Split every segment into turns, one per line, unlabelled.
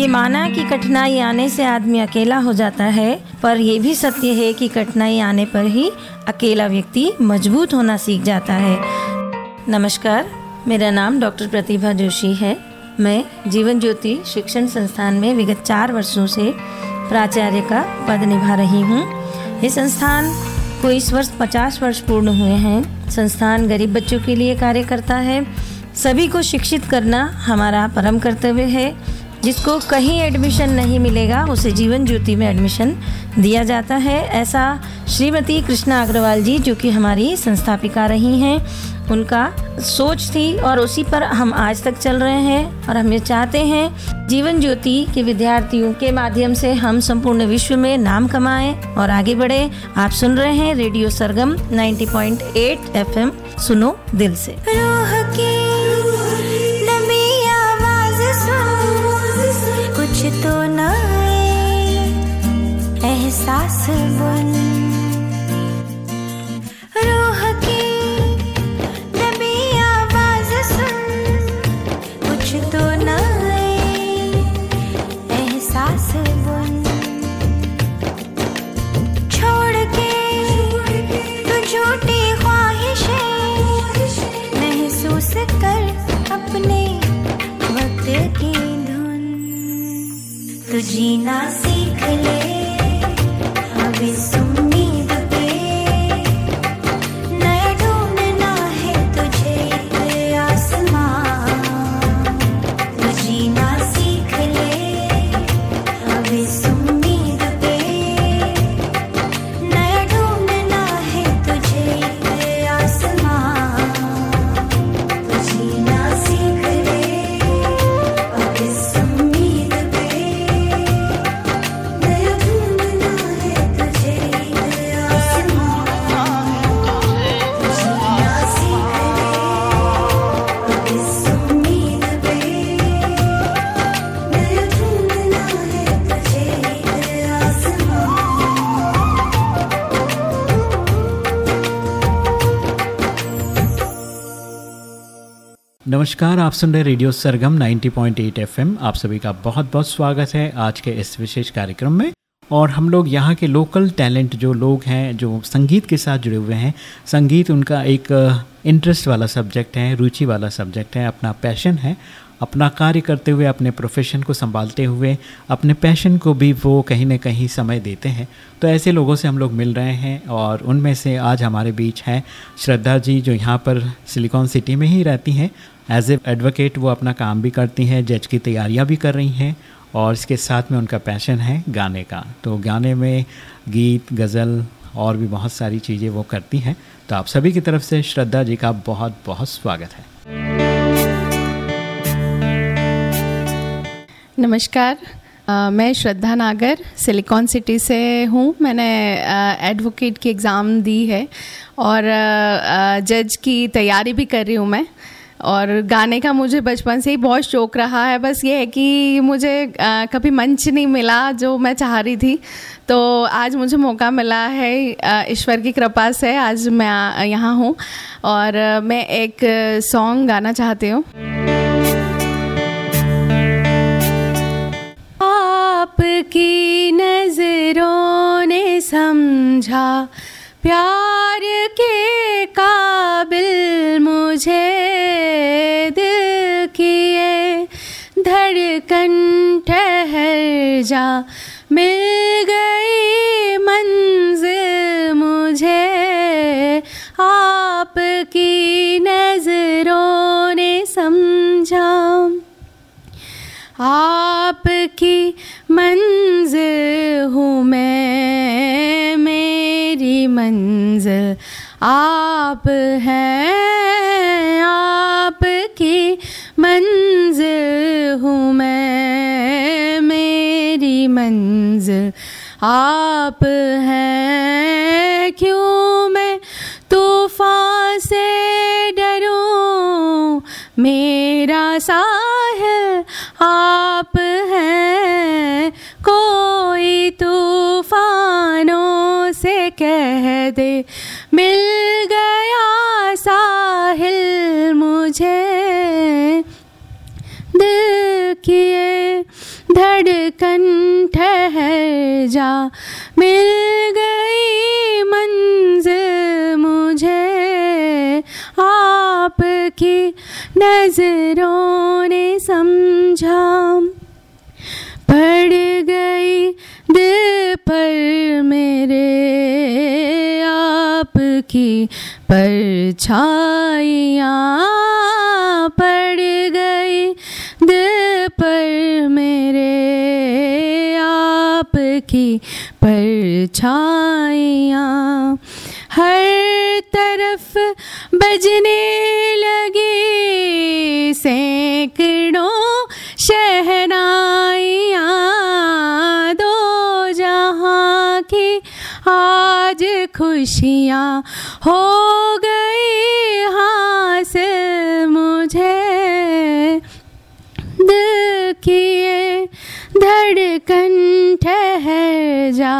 ये माना कि कठिनाई आने से आदमी अकेला हो जाता है, पर यह भी सत्य है कि कठिनाई आने पर ही अकेला व्यक्ति मज़बूत होना सीख जाता है। नमस्कार, मेरा नाम डॉक्टर प्रतिभा जोशी है। मैं जीवन ज्योति शिक्षण संस्थान में विगत चार वर्षों से प्राचार्य का पद निभा रही हूँ। ये संस्थान को इस वर्ष 50 वर्ष पूर्ण हुए हैं। संस्थान गरीब बच्चों के लिए कार्य करता है। सभी को शिक्षित करना हमारा परम कर्तव्य है। जिसको कहीं एडमिशन नहीं मिलेगा, उसे जीवन ज्योति में एडमिशन दिया जाता है। ऐसा श्रीमती कृष्णा अग्रवाल जी, जो कि हमारी संस्थापिका रही हैं, उनका सोच थी और उसी पर हम आज तक चल रहे हैं और हम ये चाहते हैं, जीवन ज्योति के विद्यार्थियों के माध्यम से हम संपूर्ण विश्व में नाम कमाएँ और आगे बढ़े। आप सुन रहे हैं रेडियो सरगम 90.8 एफएम, सुनो दिल से।
रूह की एहसास बन। रूह की नमी आवाज़ सुन। कुछ तो नए एहसास बन। छोड़ के तू झूठी ख्वाहिशें महसूस कर अपने वक्त की धुन। तू जीना
नमस्कार, आप सुन रहे रेडियो सरगम 90.8 एफएम। आप सभी का बहुत बहुत स्वागत है आज के इस विशेष कार्यक्रम में। और हम लोग यहाँ के लोकल टैलेंट जो लोग हैं, जो संगीत के साथ जुड़े हुए हैं, संगीत उनका एक इंटरेस्ट वाला सब्जेक्ट है, रुचि वाला सब्जेक्ट है, अपना पैशन है। अपना कार्य करते हुए, अपने प्रोफेशन को संभालते हुए, अपने पैशन को भी वो कहीं ना कहीं समय देते हैं। तो ऐसे लोगों से हम लोग मिल रहे हैं और उनमें से आज हमारे बीच हैं श्रद्धा जी, जो यहाँ पर सिलिकॉन सिटी में ही रहती हैं। एज ए एडवोकेट वो अपना काम भी करती हैं जज की तैयारियाँ भी कर रही हैं, और इसके साथ में उनका पैशन है गाने का। तो गाने में गीत, गज़ल, और भी बहुत सारी चीज़ें वो करती हैं। तो आप सभी की तरफ़ से श्रद्धा जी का बहुत बहुत स्वागत है।
नमस्कार। मैं श्रद्धा नागर सिलिकॉन सिटी से हूँ। मैंने एडवोकेट की एग्ज़ाम दी है, और जज की तैयारी भी कर रही हूँ मैं। और गाने का मुझे बचपन से ही बहुत शौक रहा है। बस ये है कि मुझे अ, कभी मंच नहीं मिला जो मैं चाह रही थी। तो आज मुझे मौका मिला है ईश्वर की कृपा से आज मैं यहाँ हूँ और मैं एक सॉन्ग गाना चाहती हूँ। आपकी नज़रों ने समझा प्यार धड़कन ठहर जा। मिल गई मंजिल मुझे। आपकी नज़रों ने समझा। आपकी मंजिल हूँ मैं, मेरी मंजिल। आप हैं आप हैं, क्यों मैं तूफ़ान से डरूं? मेरा साह आप हैं, कोई तूफानों से कह दे, मिल गया धड़कन ठहर जा। मिल गई मंजिल मुझे, आपकी नज़रों ने समझा। पड़ गई दिल पर मेरे, आपकी परछाइयाँ पड़ परछाइयाँ हर तरफ़ बजने लगे सैकड़ों शहनाइयाँ। दो जहाँ की आज खुशियाँ हो गई हास मुझे। दिल धड़कन ठहर जा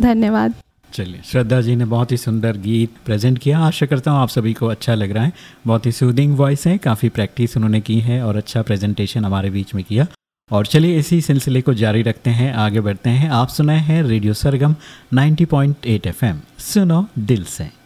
धन्यवाद।
चलिए, श्रद्धा जी ने बहुत ही सुंदर गीत प्रेजेंट किया। आशा करता हूँ आप सभी को अच्छा लग रहा है। बहुत ही सूदिंग वॉइस है, काफ़ी प्रैक्टिस उन्होंने की है और अच्छा प्रेजेंटेशन हमारे बीच में किया। और चलिए, इसी सिलसिले को जारी रखते हैं, आगे बढ़ते हैं। आप सुनाए हैं रेडियो सरगम 90.8 एफएम। सुनो दिल से।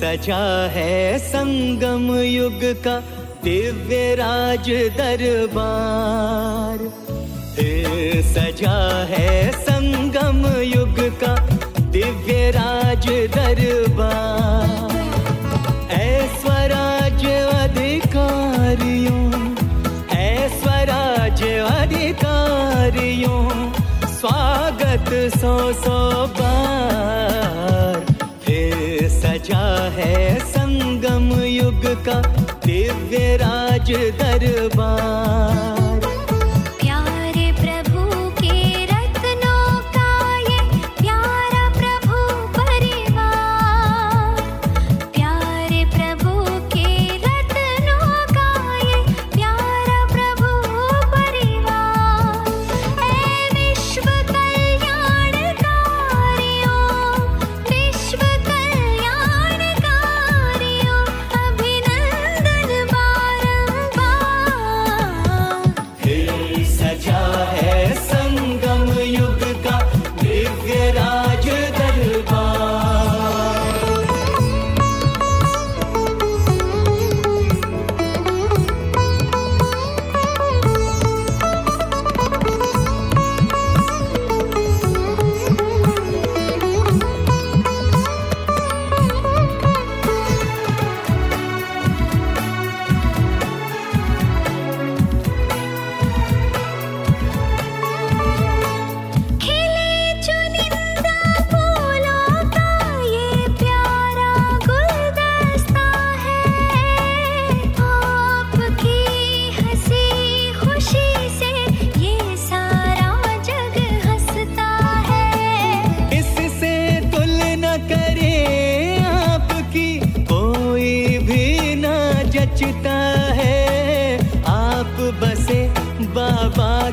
सजा है संगम युग का दिव्य राज दरबार। सजा है संगम युग का दिव्य राज दरबार। ऐश्वराज्य अधिकारियों ऐश्वराज्य अधिकारियों, स्वागत सौ सौ बार। फिर है संगम युग का दिव्य राज दरबार।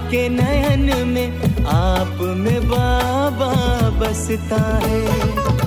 बाबा के नयन में आप में बाबा बसता है।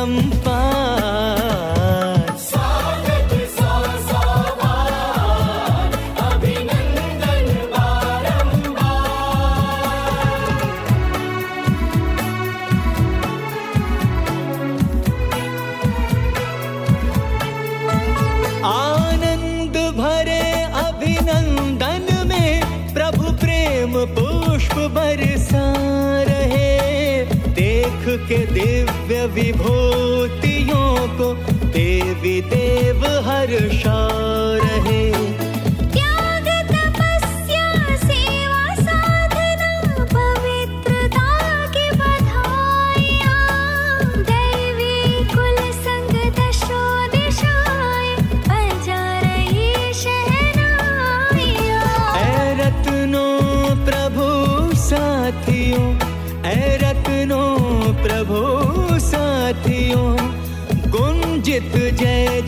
தம் பா विभूतियों को देवी देव हर्षा गुंजित जय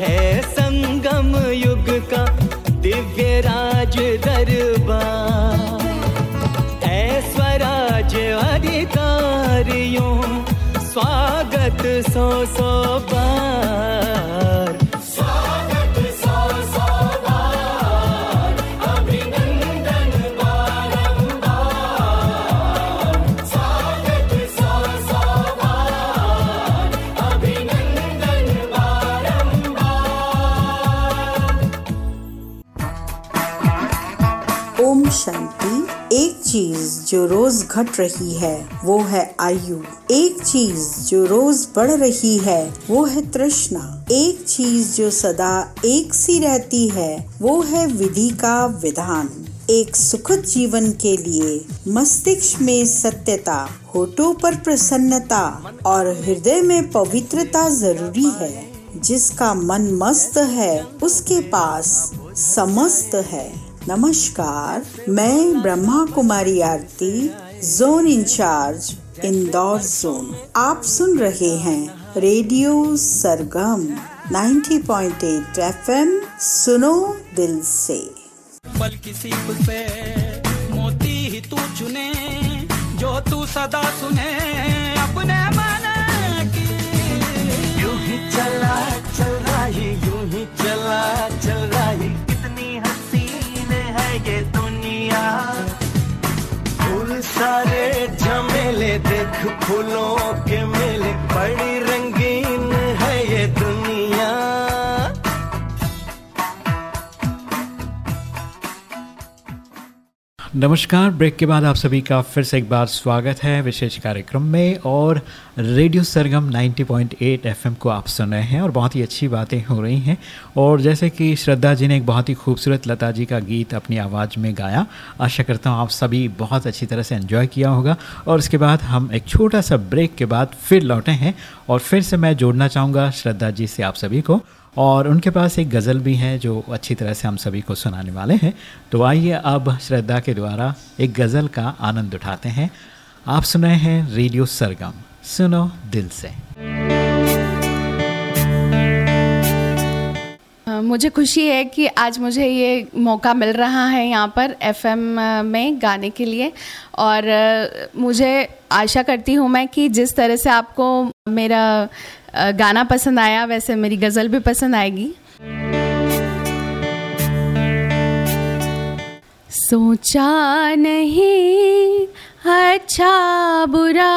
है युग का दिव्य राज दरबार। ऐश्वराज अधिकारियों स्वागत सौ सौ बार
रोज घट रही है, वो है आयु। एक चीज़ जो रोज बढ़ रही है, वो है तृष्णा। एक चीज़ जो सदा एक सी रहती है, वो है विधि का विधान। एक सुखद जीवन के लिए मस्तिष्क में सत्यता, होठों पर प्रसन्नता और हृदय में पवित्रता ज़रूरी है। जिसका मन मस्त है, उसके पास समस्त है। नमस्कार, मैं Brahma Kumari Aarti zone in charge Indore zone आप सुन रहे हैं रेडियो सरगम 90.8 एफएम सुनो दिल से।
पल किसी पे मोती ही तू चुने, जो तू सदा सुने, अपने देख
नमस्कार, ब्रेक के बाद आप सभी का फिर से एक बार स्वागत है विशेष कार्यक्रम में और रेडियो सरगम 90.8 एफएम को आप सुन रहे हैं और बहुत ही अच्छी बातें हो रही हैं। और जैसे कि श्रद्धा जी ने एक बहुत ही खूबसूरत लता जी का गीत अपनी आवाज़ में गाया, आशा करता हूँ आप सभी बहुत अच्छी तरह से एंजॉय किया होगा। और उसके बाद हम एक छोटा सा ब्रेक के बाद फिर लौटे हैं और फिर से मैं जोड़ना चाहूँगा श्रद्धा जी से आप सभी को। और उनके पास एक गज़ल भी है जो अच्छी तरह से हम सभी को सुनाने वाले हैं। तो आइए अब श्रद्धा के द्वारा एक गज़ल का आनंद उठाते हैं। आप सुने हैं रेडियो सरगम। सुनो दिल से।
मुझे खुशी है कि आज मुझे ये मौका मिल रहा है यहाँ पर एफएम में गाने के लिए। और मुझे आशा करती हूँ मैं कि जिस तरह से आपको मेरा गाना पसंद आया, वैसे मेरी गज़ल भी पसंद आएगी। सोचा नहीं अच्छा बुरा,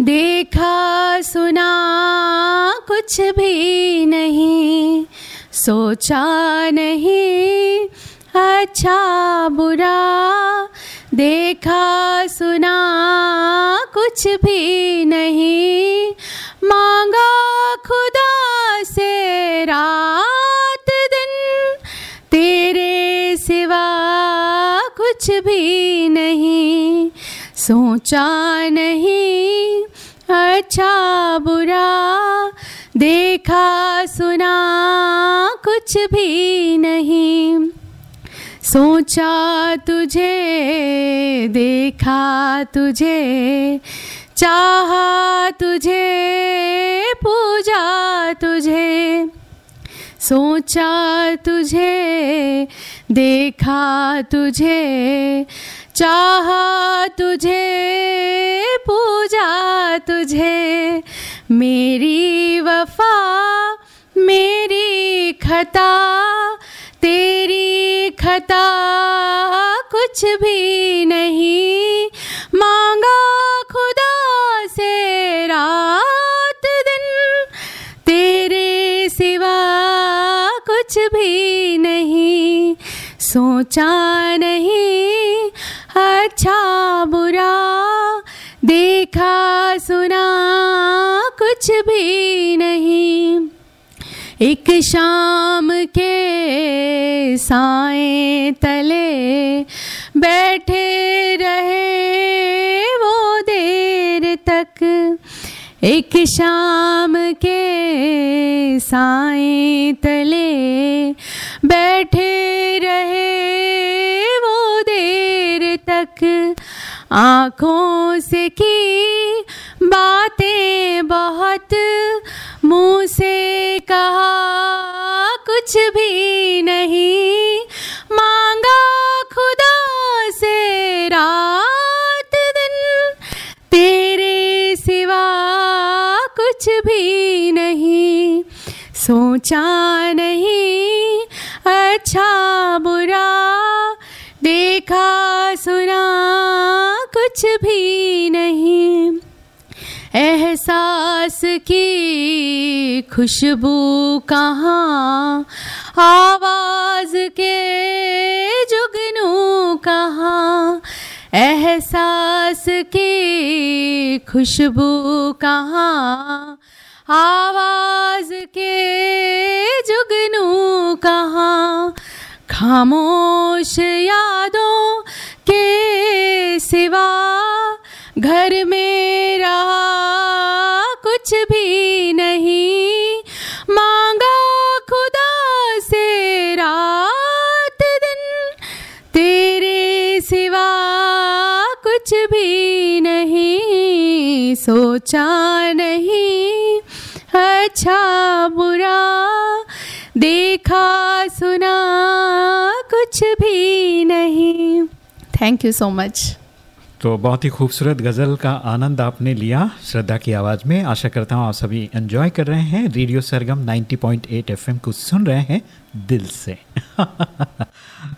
देखा, सुना कुछ भी नहीं। सोचा नहीं अच्छा बुरा, देखा, सुना कुछ भी नहीं। सोचा नहीं अच्छा बुरा, देखा सुना कुछ भी नहीं। सोचा तुझे, देखा तुझे, चाहा तुझे, पूजा तुझे। सोचा तुझे, देखा तुझे, चाहा तुझे, पूजा तुझे, मेरी वफा, मेरी खता, तेरी खता कुछ भी नहीं। सोचा नहीं। अच्छा बुरा, देखा सुना कुछ भी नहीं। एक शाम के साए तले बैठे रहे वो देर तक। एक शाम के साए तले बैठे रहे वो देर तक आँखों से की बातें बहुत, मुँह से कहा कुछ भी नहीं। मांगा खुदा से रात दिन, तेरे सिवा कुछ भी नहीं। सोचा नहीं अच्छा बुरा, देखा सुना कुछ भी नहीं। एहसास की खुशबू कहाँ, आवाज़ के जुगनू कहाँ। एहसास की खुशबू कहाँ आवाज़ के जुगनू कहाँ? खामोश यादों के सिवा घर में रहा कुछ भी नहीं। मांगा खुदा से रात दिन, तेरे सिवा कुछ भी नहीं। सोचा नहीं अच्छा बुरा, देखा सुना कुछ भी नहीं। थैंक यू सो मच
तो बहुत ही खूबसूरत गज़ल का आनंद आपने लिया श्रद्धा की आवाज़ में। आशा करता हूँ आप सभी एंजॉय कर रहे हैं। रेडियो सरगम 90.8 एफएम को सुन रहे हैं दिल से।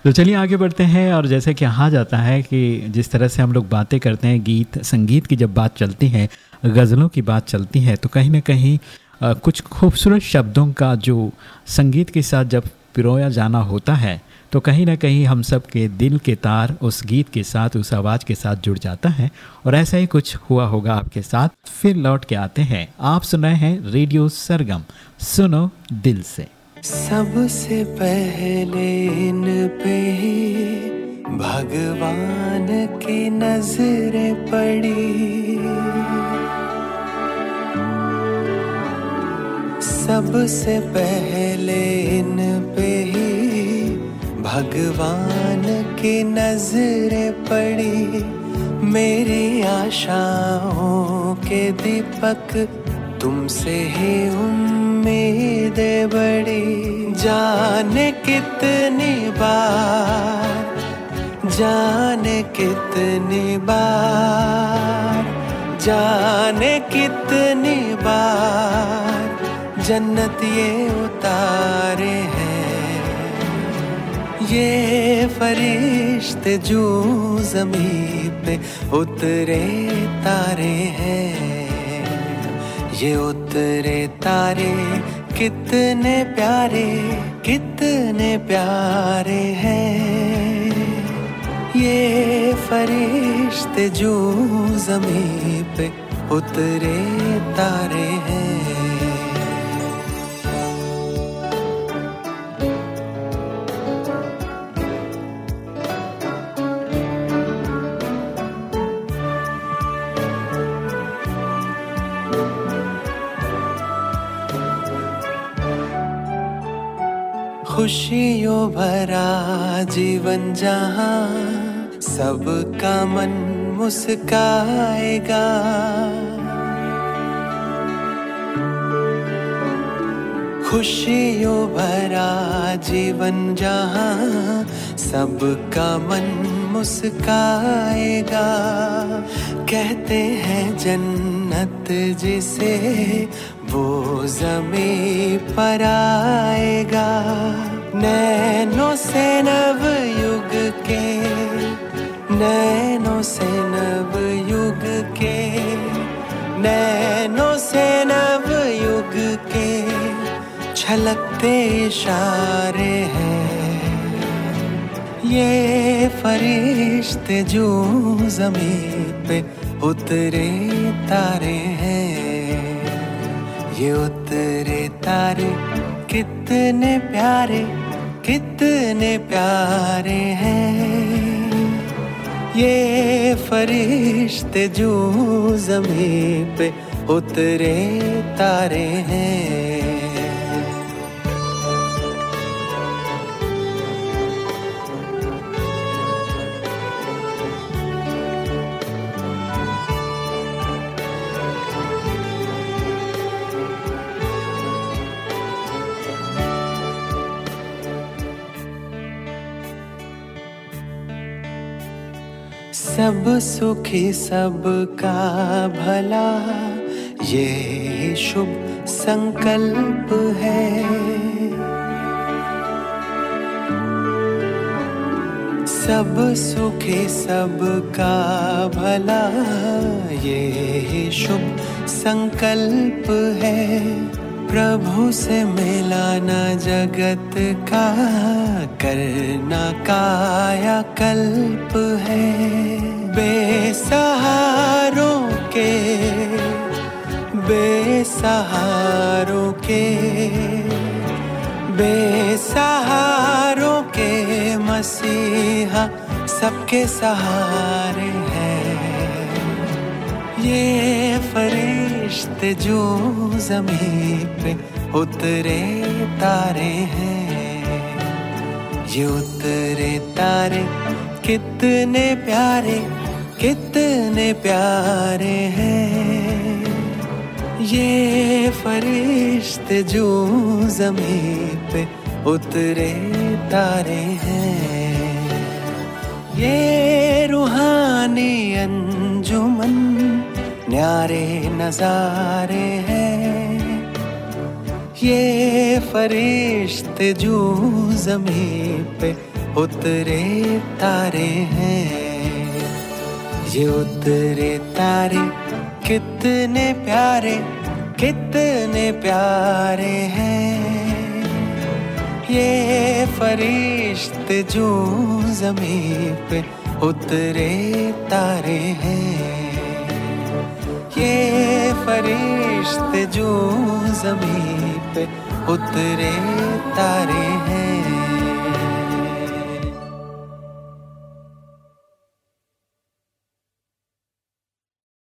तो चलिए आगे बढ़ते हैं और जैसे कि कहा जाता है कि जिस तरह से हम लोग बातें करते हैं, गीत, संगीत की जब बात चलती है, गज़लों की बात चलती है तो कहीं ना कहीं कुछ खूबसूरत शब्दों का जो संगीत के साथ जब पिरोया जाना होता है तो कहीं ना कहीं हम सब के दिल के तार उस गीत के साथ, उस आवाज़ के साथ जुड़ जाता है। और ऐसा ही कुछ हुआ होगा आपके साथ। फिर लौट के आते हैं। आप सुन रहे हैं रेडियो सरगम। सुनो दिल से।
सबसे पहले इन पे भगवान की नज़रें पड़ी। सबसे पहले इन पे ही भगवान की नज़रें पड़ी। मेरी आशाओं के दीपक तुमसे ही उम्मीदें बड़ी। जाने कितनी बार, जाने कितनी बार, जाने कितनी बार जन्नत ये उतारे हैं। ये फरिश्ते जो जमी पे उतरे तारे हैं। ये उतरे तारे कितने प्यारे कितने प्यारे हैं। ये फरिश्ते जो जमी पे उतरे तारे हैं। खुशियों भरा जीवन जहाँ सबका मन मुस्काएगा। खुशियों भरा जीवन जहाँ सबका मन मुस्काएगा। कहते हैं जन्नत जिसे वो जमी पर आएगा। नैनों से नव युग के, नैनों से नव युग के, नैनों से नव युग के छलकते इशारे हैं। ये फरिश्ते जो ज़मीन पे उतरे तारे हैं, ये उतरे तारे कितने प्यारे कितने प्यारे हैं। ये फरिश्ते जो ज़मीन पे उतरे तारे हैं। सब सुखी सबका भला। ये शुभ संकल्प है। सब सुखी सबका भला। ये शुभ संकल्प है। प्रभु से मिलाना जगत का करना काया कल्प है। बेसहारों के बेसहारों के बेसहारों के मसीहा सबके सहारे हैं। ये फरिश्ते जो ज़मीन पे उतरे तारे हैं। ये उतरे तारे कितने प्यारे कितने प्यारे हैं। ये फरिश्ते जो ज़मीन पे उतरे तारे हैं। ये रूहानी अंजुमन न्यारे नजारे हैं। ये फरिश्ते जो ज़मीन पे उतरे तारे हैं। ये उतरे तारे कितने प्यारे कितने प्यारे हैं। ये फरिश्ते जो ज़मीन पे उतरे तारे हैं। ये फरिश्ते जो ज़मीन पे उतरे तारे हैं।